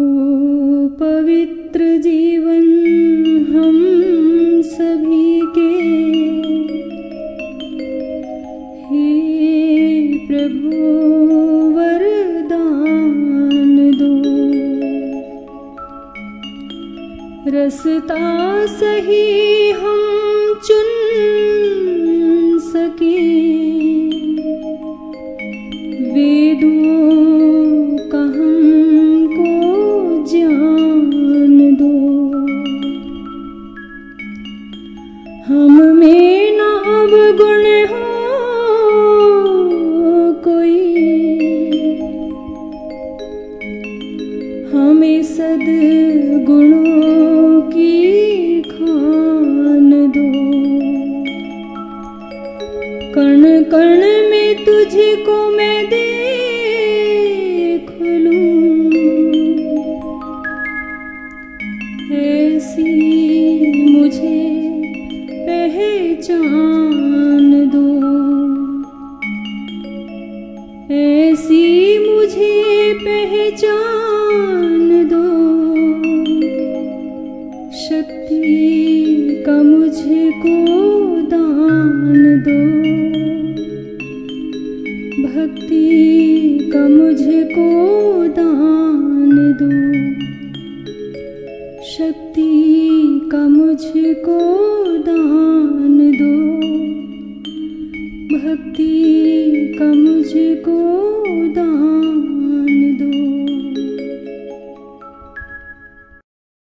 पवित्र जीवन हम सभी के। हे प्रभु वरदान दो। रसता सही हम चुन सके। वेदों हम में न अवगुण हो कोई। हमें सदगुणों की खान दो। कण कण में तुझको मैं देख ऐसी मुझे पहचान दो। शक्ति का मुझको दान दो। भक्ति का मुझको दान दो। शक्ति का मुझको दान दो। भक्ति का मुझको